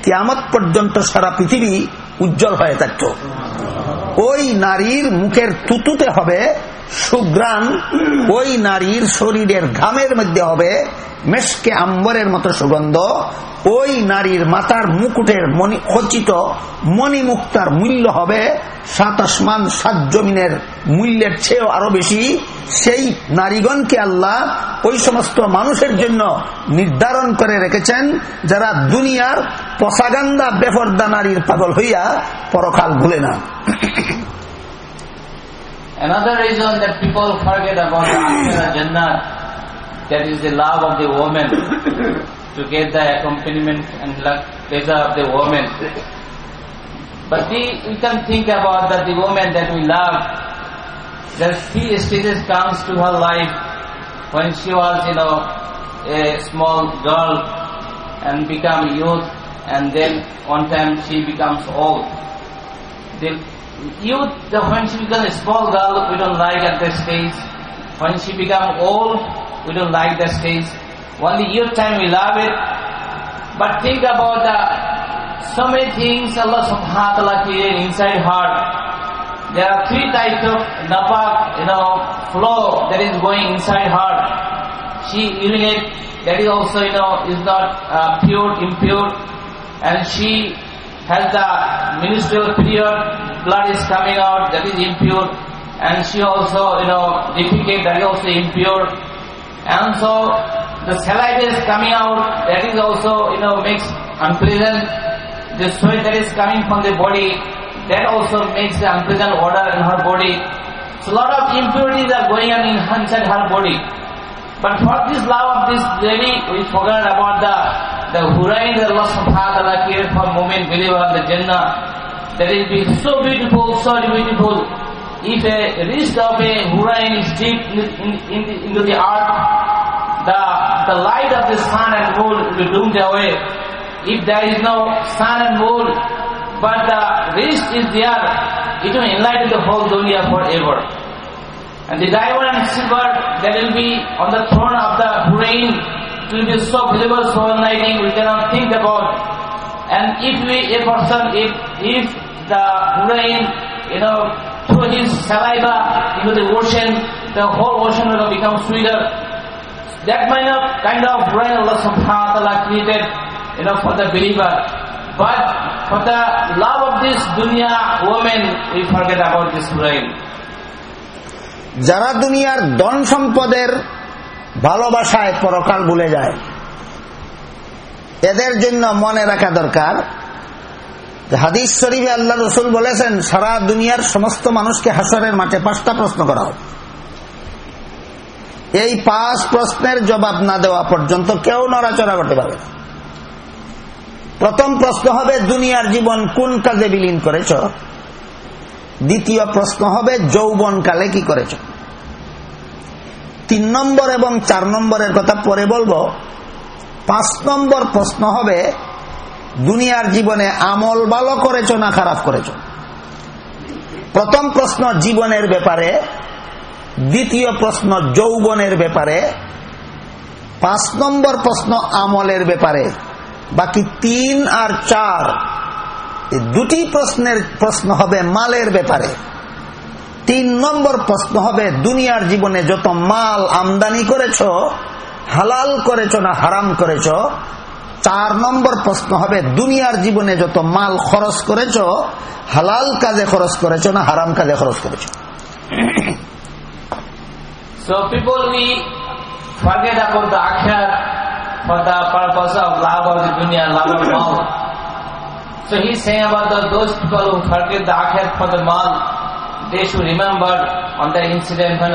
[SPEAKER 1] কেয়ামত পর্যন্ত সারা পৃথিবী উজ্জ্বল হয়ে থাকত ওই নারীর মুখের তুতুতে হবে সুগ্রাম ওই নারীর শরীরের ঘামের মধ্যে হবে মেশকে আম্বরের মতো সুগন্ধ ওই নারীর মাতার মুকুটের মণি খচিত মণিমুক্তার মূল্য হবে সাত আসমান সাত জমিনের মূল্যের চেয়েও আরো বেশি সেই নারীগণকে আল্লাহ ওই সমস্ত মানুষের জন্য নির্ধারণ করে রেখেছেন যারা দুনিয়ার পশাগান্দা বেফর্দা নারীর পাগল হইয়া পরকাল ভুলে না
[SPEAKER 2] Another reason that people forget about the Jannah, that is the love of the woman, to get the accompaniment and pleasure of the woman. But we, we can think about that the woman that we love, that three stages comes to her life when she was, you know, a small girl and become youth and then one time she becomes old. The youth, when she becomes a small girl, we don't like at that stage. When she become old, we don't like that stage. Only youth time we love it. But think about the, so many things Allah subhanahu wa ta'ala created inside heart. There are three types of nafaq, you know, flow that is going inside heart. She urinate, that is also, you know, is not uh, pure, impure. And she has the menstrual period, blood is coming out, that is impure. And she also, you know, defecate, that is also impure. And so the saliva is coming out, that is also, you know, makes unpleasant. The sweat that is coming from the body, that also makes the unpleasant odor in her body. So a lot of impurities are going on inside her body. But for this love of this lady, we forgot about the the hurain that Allah subhanahu wa ta'ala created for women believer in the Jannah. That will be so beautiful, so beautiful. If a wrist of a hurrain is deep in, in, into the earth, the, the light of the sun and moon will be doomed away. If there is no sun and moon, but the wrist is there, it will enlighten the whole dunya forever. And the diamond and silver that will be on the throne of the hurrain it will be so visible, so enlightening, we cannot think about. And if we, a person, if, if the rain, you know, produce saliva into the ocean, the whole ocean will become sweeter. That kind of, kind of rain Allah subhanahu wa ta'ala created, you know, for the believer. But for the love of this dunya woman, we forget about this rain. যারা
[SPEAKER 1] দুনিয়ার ধন সম্পদের ভালোবাসায় পরকাল ভুলে যায় এদের জন্য মনে রাখা দরকার হাদিস শরীফে আল্লাহ রসুল বলেছেন সারা দুনিয়ার সমস্ত মানুষকে হাসরের মাঠে পাঁচটা প্রশ্ন করা হবে এই পাঁচ প্রশ্নের জবাব না দেওয়া পর্যন্ত কেউ নড়াচড়া করতে পারবে প্রথম প্রশ্ন হবে দুনিয়ার জীবন কোন কাজে বিলীন করেছ দ্বিতীয় প্রশ্ন হবে যৌবন কালে কি করেছ তিন নম্বর এবং চার নম্বরের কথা পরে বলবো পাঁচ নম্বর প্রশ্ন হবে দুনিয়ার জীবনে আমল ভালো করেছ না খারাপ করেছ প্রথম প্রশ্ন জীবনের ব্যাপারে দ্বিতীয় প্রশ্ন যৌবনের ব্যাপারে পাঁচ নম্বর প্রশ্ন আমলের ব্যাপারে বাকি তিন আর চার দুটি প্রশ্নের প্রশ্ন হবে মালের ব্যাপারে তিন নম্বর প্রশ্ন হবে দুনিয়ার জীবনে যত মাল আমদানি করেছ হালাল করেছ না হারাম করেছ চার নম্বর প্রশ্ন হবে দুনিয়ার জীবনে যত মাল খরচ করেছ হালাল কাজে খরচ করেছ না হারাম কাজে খরচ করেছ
[SPEAKER 2] incident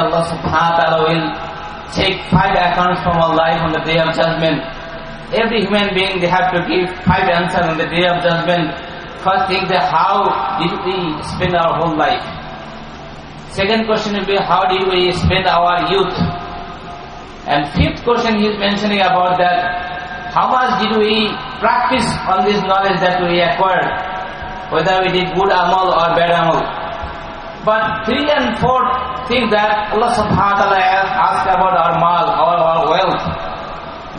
[SPEAKER 2] of the in check five account from our life on the day of judgement Every human being, they have to give five answers on the day of judgment. First thing, that how did we spend our whole life? Second question will be, how did we spend our youth? And fifth question he is mentioning about that, how much did we practice on this knowledge that we acquired? Whether we did good amal or bad amal. But three and four things that Allah subhanahu wa ta'ala asked about our mal,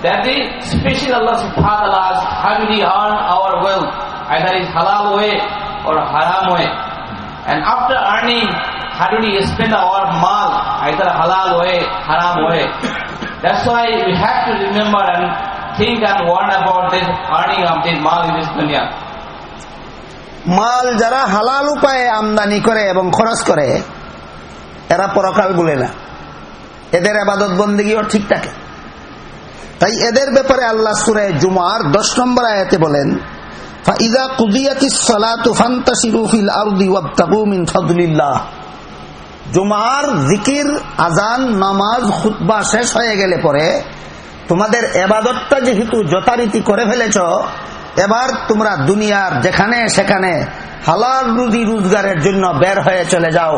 [SPEAKER 2] That the special Allah subhanahu wa ta'ala asks how we earn our wealth, either in halal way or haram way. And after earning, how do we spend our mal, either halal way, haram way. That's why we have to remember and think and warn about this earning of this mal in this dunya. মাল
[SPEAKER 1] যারা হালাল উপায়ে আমদানি করে এবং খরচ করে এরা পরকাল বলে না এদের আবাদত বন্দিগিও ঠিক থাকে তাই এদের ব্যাপারে আল্লাহ সুরে জুমার দশ নম্বর আয়াতে বলেন জুমার জিকির আজান নামাজ শেষ হয়ে গেলে পরে তোমাদের যেহেতু যথারীতি করে ফেলেছ এবার তোমরা দুনিয়ার যেখানে সেখানে হালাল রুদি রোজগারের জন্য বের হয়ে চলে যাও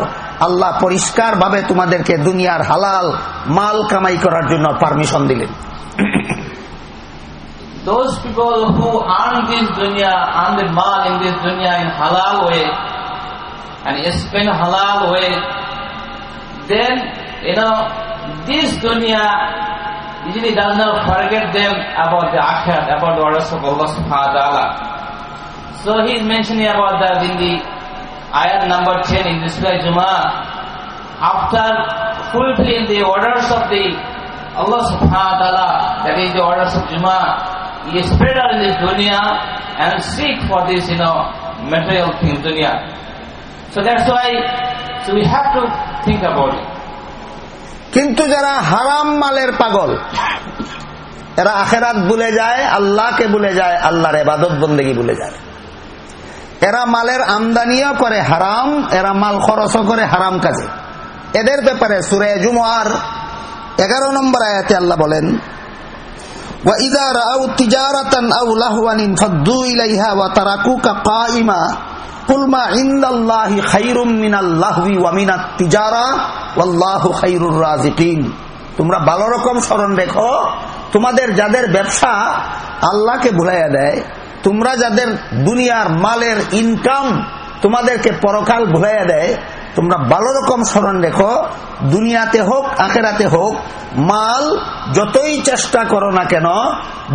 [SPEAKER 1] আল্লাহ পরিষ্কারভাবে তোমাদেরকে দুনিয়ার হালাল মাল কামাই করার জন্য পারমিশন দিলেন
[SPEAKER 2] Those people who earn this dunya, earn the mal in this dunya in halal way, and spend halal way, then, you know, this dunya usually does not forget them about the akhir, about the orders of Allah subhanahu wa ta'ala. So he's mentioning about that in the ayah number 10 in this way, Jum'ah. After fulfilling the orders of the Allah subhanahu wa ta'ala, that is the orders of Jummah, you spread out in this dunya and seek for this, you know, material thing, dunya. So that's why so we have to think about it.
[SPEAKER 1] কিন্তু যারা হারাম মালের পাগল এরা আখেরাত ভুলে যায় আল্লাহকে ভুলে যায় আল্লাহর এবাদত বন্দেগী ভুলে যায় এরা মালের আমদানিও করে হারাম এরা মাল খরচও করে হারাম কাজে এদের ব্যাপারে সুরে জুমার এগারো নম্বর আয়াতে আল্লাহ বলেন وإذا رأوا تجارة أو لهوا انفضوا إليها وتركوك قائما قل ما عند الله خير من اللهو ومن التجارة والله خير الرازقين তোমরা ভালো রকম স্মরণ রেখো তোমাদের যাদের ব্যবসা আল্লাহকে ভুলাইয়া দেয় তোমরা যাদের দুনিয়ার মালের ইনকাম তোমাদেরকে পরকাল ভুলাইয়া দেয় তোমরা ভালো রকম স্মরণ রেখো দুনিয়াতে হোক আখেরাতে হোক মাল যতই চেষ্টা করো না কেন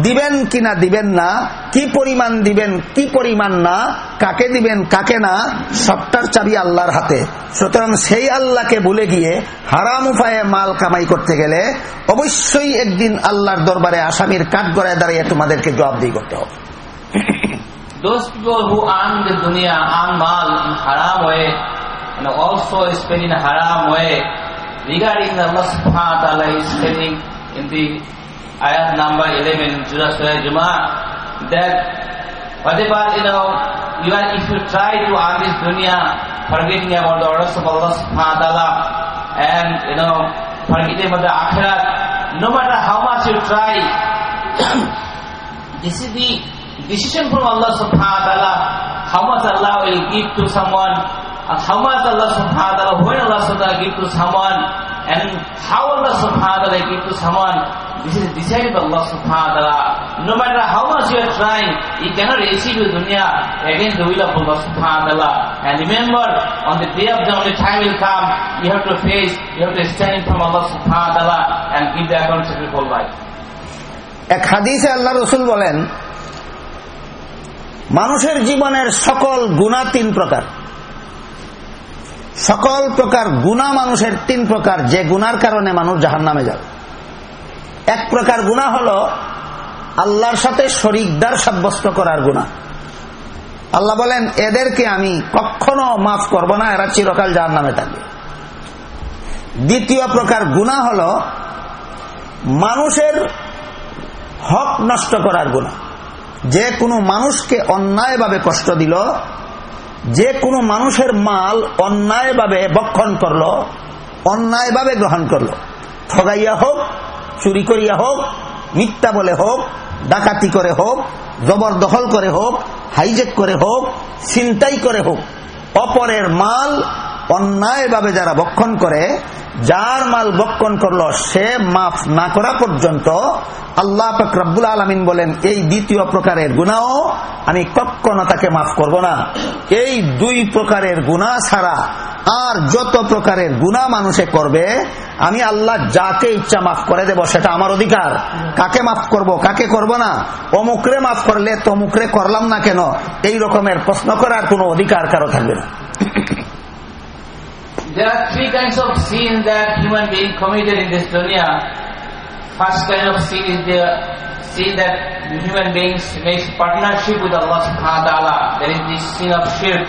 [SPEAKER 1] দিবেন কিনা দিবেন না কি পরিমাণ দিবেন কি পরিমাণ না কাকে দিবেন কাকে না সবটার চাবি আল্লাহর হাতে সুতরাং সেই আল্লাহকে বলে গিয়ে হারাম উপায়ে মাল কামাই করতে গেলে অবশ্যই একদিন আল্লাহর দরবারে আসামির কাঠ গড়ায় দাঁড়িয়ে তোমাদেরকে জবাব দিয়ে করতে হবে
[SPEAKER 2] Those people who earn the dunya, earn haram way, and also spending a haram way. Regarding Allah subhanahu wa ta'ala is stating in the ayat number 11 Surah Jum'ah that whatever you know, even if you try to earn this dunya, forgetting about the orders of Allah subhanahu wa ta'ala and you know, forgetting about the akhirat, no matter how much you try, this is the decision from Allah subhanahu wa ta'ala, how much Allah will give to someone সমাজ আল্লাহ সফা আদালা হয়ে আল্লাহ সদা কিন্তু সামান হাও আল্লাহ সফা আদালে কিন্তু সামান এক হাদিসে
[SPEAKER 1] আল্লাহ রসুল বলেন মানুষের জীবনের সকল গুণা তিন প্রকার সকল প্রকার গুণা মানুষের তিন প্রকার যে গুনার কারণে মানুষ জাহান নামে যাবে এক প্রকার গুণা হলো আল্লাহর সাথে শরিকদার সাব্যস্ত করার গুণা আল্লাহ বলেন এদেরকে আমি কখনো মাফ করব না এরা চিরকাল জাহান নামে থাকবে দ্বিতীয় প্রকার গুণা হল মানুষের হক নষ্ট করার গুণা যে কোনো মানুষকে অন্যায়ভাবে কষ্ট দিল যে কোনো মানুষের মাল অন্যায়ভাবে বক্ষণ করল অন্যায়ভাবে গ্রহণ করলো ঠগাইয়া হোক চুরি করিয়া হোক মিথ্যা বলে হোক ডাকাতি করে হোক জবরদখল করে হোক হাইজেক করে হোক ছিনতাই করে হোক অপরের মাল অন্যায়ভাবে যারা বক্ষণ করে যার মাল বক্ষণ করলো সে মাফ না করা পর্যন্ত আল্লাহ ফকরাবুল আলমিন বলেন এই দ্বিতীয় প্রকারের গুণাও আমি কখনো তাকে মাফ করব না এই দুই প্রকারের গুণা ছাড়া আর যত প্রকারের গুণা মানুষে করবে আমি আল্লাহ যাকে ইচ্ছা মাফ করে দেব সেটা আমার অধিকার কাকে মাফ করব কাকে করব না অমুকরে মাফ করলে তমুকরে করলাম না কেন এই রকমের প্রশ্ন করার কোনো অধিকার কারো থাকবে না
[SPEAKER 2] There are three kinds of sin that human being committed in this dunya. First kind of sin is the sin that human beings makes partnership with Allah subhanahu wa ta'ala. There is this sin of shirk.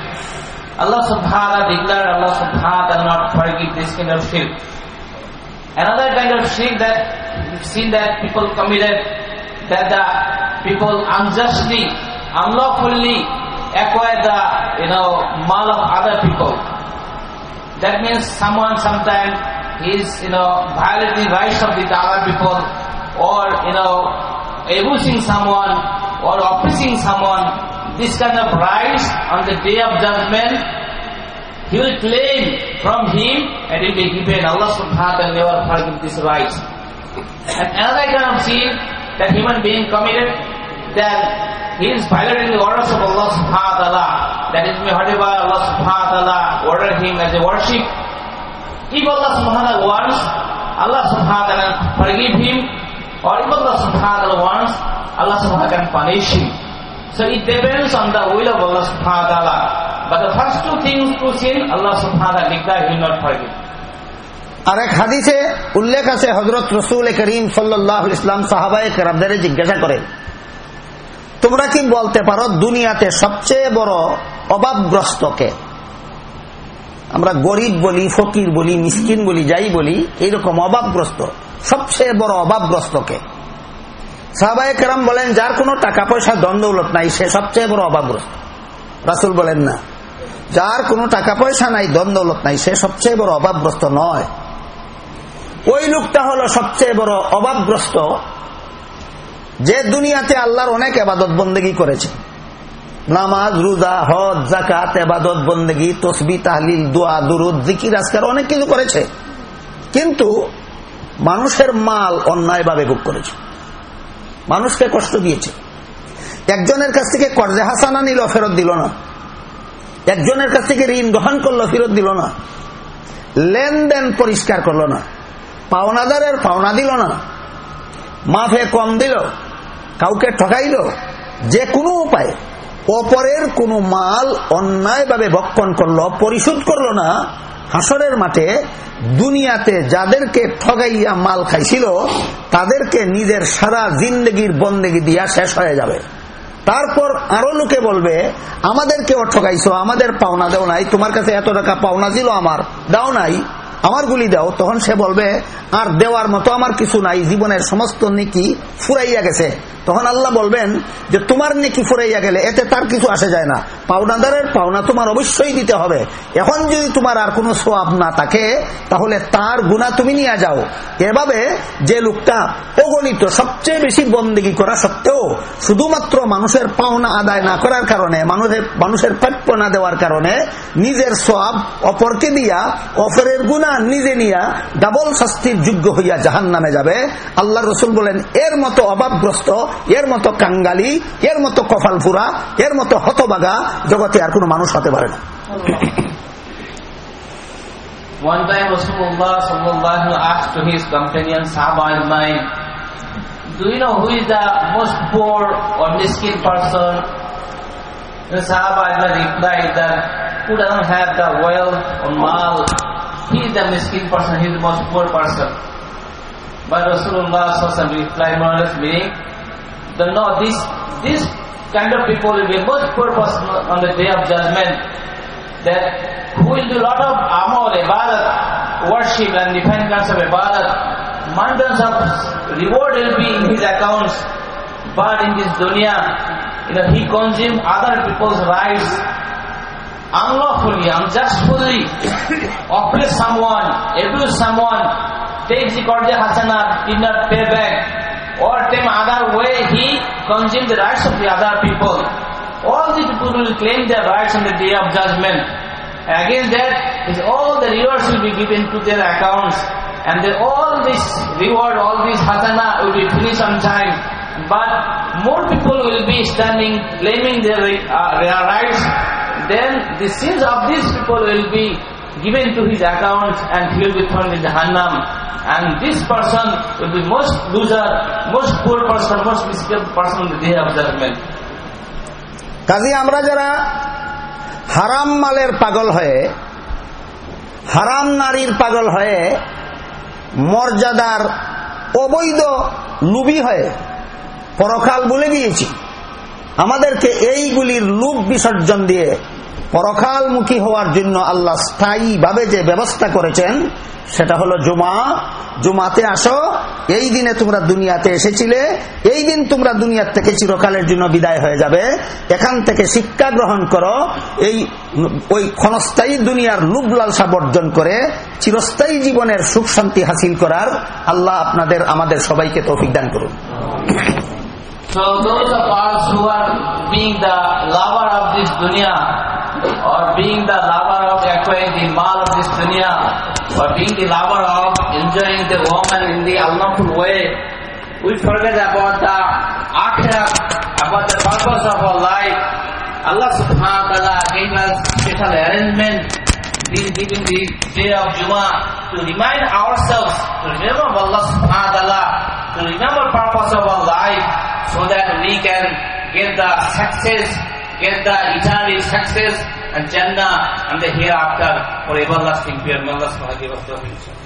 [SPEAKER 2] Allah subhanahu wa ta'ala declared Allah subhanahu wa ta'ala not forgive this kind of shirk. Another kind of sin that sin that people committed that the people unjustly, unlawfully acquire the you know mal of other people. That means someone sometimes is, you know, violating the rights of the Dawah people or, you know, abusing someone or oppressing someone. This kind of rights on the day of judgment, he will claim from him and it will be given. Allah subhanahu wa ta'ala never forgive this rights. And another kind of sin that human being committed that he is violating the orders of Allah subhanahu wa ta'ala. That is by Allah subhanahu wa ta'ala ordered him as a worship. If Allah subhanahu wa ta'ala wants, Allah subhanahu wa ta'ala forgive him. Or if Allah subhanahu wa ta'ala wants, Allah subhanahu wa ta'ala can punish him. So it depends on the will of Allah subhanahu wa ta'ala. But the first two things to sin, Allah subhanahu wa ta'ala will not forgive.
[SPEAKER 1] আরেক হাদিসে উল্লেখ আছে হজরত রসুল করিম সাল্লাহ ইসলাম সাহাবায় কেরামদারে জিজ্ঞাসা করে তোমরা কি বলতে পারো দুনিয়াতে সবচেয়ে বড় কে আমরা গরিব বলি ফকির বলি মিসকিন বলি যাই বলি এইরকম অভাবগ্রস্ত সবচেয়ে বড় কে সাহবায় কেরাম বলেন যার কোনো টাকা পয়সা দণ্ডৌলত নাই সে সবচেয়ে বড় অভাবগ্রস্ত রাসুল বলেন না যার কোনো টাকা পয়সা নাই দণ্ডৌলত নাই সে সবচেয়ে বড় অভাবগ্রস্ত নয় ওই লোকটা হলো সবচেয়ে বড় অভাবগ্রস্ত যে দুনিয়াতে আল্লাহর অনেক আবাদত বন্দেগী করেছে নামাজ রুজা হজ জাকাত এবাদত বন্দেগি তসবি তাহলিল দোয়া দুরুদ জিকির আজকার অনেক কিছু করেছে কিন্তু মানুষের মাল অন্যায়ভাবে ভোগ করেছে মানুষকে কষ্ট দিয়েছে একজনের কাছ থেকে কর্জে হাসানা নিল ফেরত দিল না একজনের কাছ থেকে ঋণ গ্রহণ করলো ফেরত দিল না লেনদেন পরিষ্কার করলো না পাওনাদারের পাওনা দিল না মাফে কম দিল কাউকে ঠকাইল যে কোনো উপায় অপরের কোনো মাল অন্যায়ভাবে ভক্ষণ করলো পরিশোধ করলো না হাসরের মাঠে দুনিয়াতে যাদেরকে ঠগাইয়া মাল খাইছিল তাদেরকে নিজের সারা জিন্দগির বন্দেগি দিয়া শেষ হয়ে যাবে তারপর আরো লোকে বলবে আমাদেরকে ঠকাইছো আমাদের পাওনা দেও নাই তোমার কাছে এত টাকা পাওনা ছিল আমার দাও নাই আমার গুলি দাও তখন সে বলবে আর দেওয়ার মতো আমার কিছু নাই জীবনের সমস্ত নিকি ফুরাইয়া গেছে তখন আল্লাহ বলবেন যে তোমার নেকি ফুরাইয়া গেলে এতে তার কিছু আসে যায় না পাওনাদারের পাওনা তোমার অবশ্যই দিতে হবে এখন যদি তোমার আর কোনো সোয়াব না থাকে তাহলে তার গুণা তুমি নিয়ে যাও এভাবে যে লোকটা অগণিত সবচেয়ে বেশি বন্দিগি করা সত্ত্বেও শুধুমাত্র মানুষের পাওনা আদায় না করার কারণে মানুষের মানুষের প্রাপ্য না দেওয়ার কারণে নিজের সোয়াব অপরকে দিয়া অপরের গুণা নিজে নিয়া ডাবল শাস্তির যোগ্য হইয়া জাহান নামে যাবে আল্লাহ রসুল বলেন এর মতো অভাবগ্রস্ত এর মতো কাঙ্গালি এর মতো ফুরা এর মতো হতবাগা জগতে আর কোন মানুষ হতে পারে না
[SPEAKER 2] One time Rasulullah sallallahu asked to his companion Sahaba al-Main, Do you know who is the most poor or miskin person? The Sahaba al-Main replied that who doesn't have the wealth or mal, he is the miskin person, he is the most poor person. But Rasulullah sallallahu replied more or less meaning, The no, this this kind of people will be most purpose on the day of judgment. That who will do lot of amal, ibadat, worship and different kinds of ibadat. Mountains of reward will be in his accounts. But in this dunya, you know, he consumes other people's rights unlawfully, unjustly, oppress someone, abuse someone, takes the Qadya Hasana, did not pay back, or them other way he consumes the rights of the other people. All these people will claim their rights on the day of judgment. Against that is all the rewards will be given to their accounts. And all this reward, all this hasana will be finished on time. But more people will be standing claiming their, uh, their rights. Then the sins of these people will be given to his accounts and he will be thrown in Jahannam. And this person will be most loser, most poor person, most miserable person in the day of judgment.
[SPEAKER 1] কাজে আমরা যারা হারাম মালের পাগল হয়ে হারাম নারীর পাগল হয়ে মর্যাদার অবৈধ লুবি হয়ে পরকাল বলে দিয়েছি আমাদেরকে এইগুলির লুপ বিসর্জন দিয়ে পরকালমুখী হওয়ার জন্য আল্লাহ স্থায়ীভাবে যে ব্যবস্থা করেছেন সেটা হলো জুমা জুমাতে আসো এই দিনে তোমরা দুনিয়াতে এসেছিলে এই দিন তোমরা দুনিয়ার থেকে চিরকালের জন্য বিদায় হয়ে যাবে এখান থেকে শিক্ষা গ্রহণ করো এই ওই ক্ষণস্থায়ী দুনিয়ার লালসা বর্জন করে চিরস্থায়ী জীবনের সুখ শান্তি হাসিল করার আল্লাহ আপনাদের আমাদের সবাইকে তো অভিজ্ঞান করুন
[SPEAKER 2] So those of us who are being the lover of this dunya, or being the lover of acquiring the mal of this dunya, or being the lover of enjoying the woman in the unlawful way, we forget about the akhirah, about the purpose of our life. Allah subhanahu wa ta'ala gave us special arrangement in giving the day of Juma to remind ourselves, to remember Allah subhanahu wa ta'ala, to remember purpose of our life so that we can get the success get the eternal success and Jannah and the hereafter for everlasting fear. May Allah give us. the